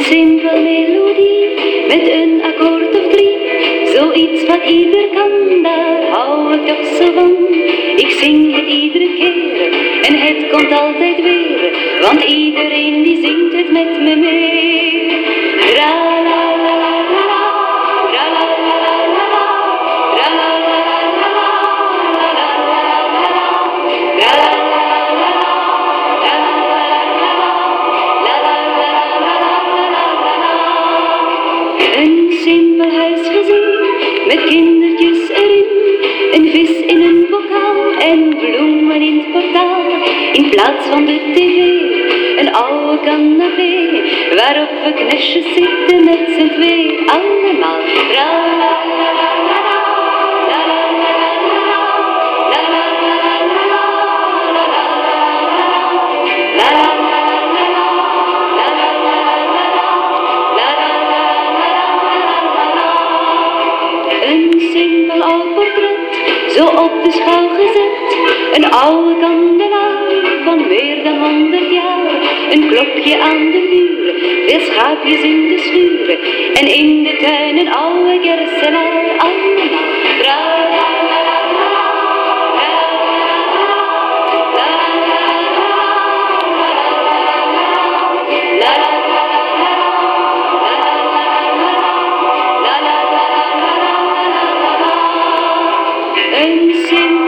simpel melodie met een akkoord of drie. Zoiets wat ieder kan, daar hou ik toch zo van. Ik zing het iedere keer en het komt altijd weer. Want iedereen die zingt het en bloemen in het portaal. In plaats van de tv, een oude canapé. Waarop we knestjes zitten met z'n twee. Allemaal Een simpel oud portret, zo op de schouw gezet een oude kandelaar van meer dan honderd jaar. Een klokje aan de muur, weer schaapjes in de schuur. En in de tuin een oude la Allemaal Een simpel